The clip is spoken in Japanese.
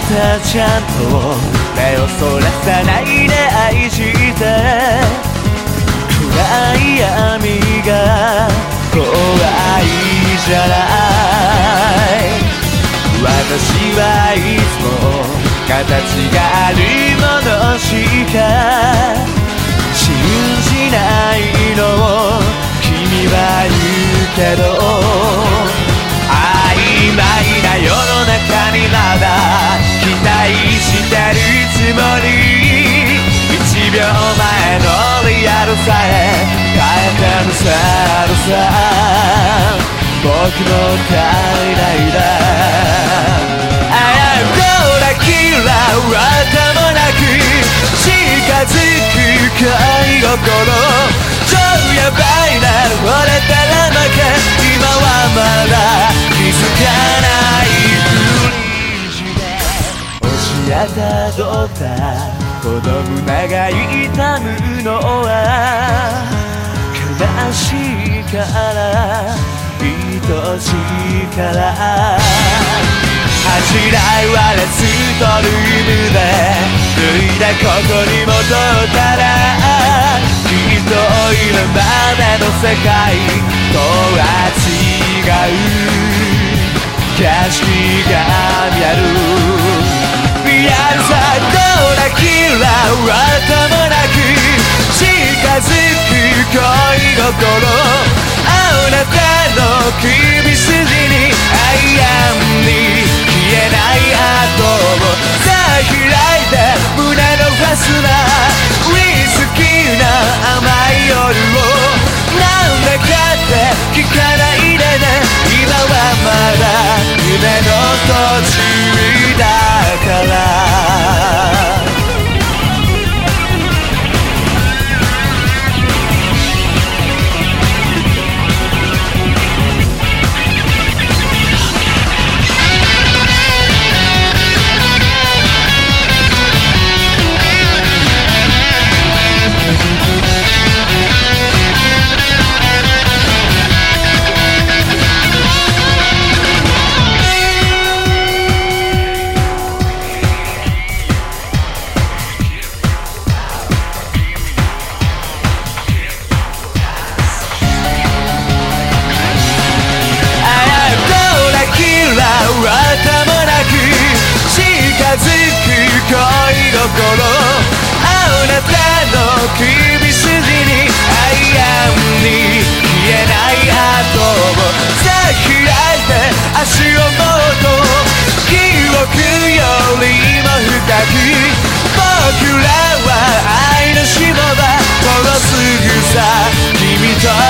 たちゃんと目をそらさないで愛して。暗い闇が怖いじゃない。私はいつも形があるものしか。るつもり。1秒前のリアルさえ変えてみせるさ。僕の体内だ。し当たった。子供が痛むのは悲しいから愛しいから。恥じらいはレストルームで脱いだここに戻ったらきっと今までの世界とは違う。景色が見える。心なたの首筋にアイアンに消えない跡をさあ開いて足をもっと記憶よりも深く僕らは愛のしもだ。このすぐさ君と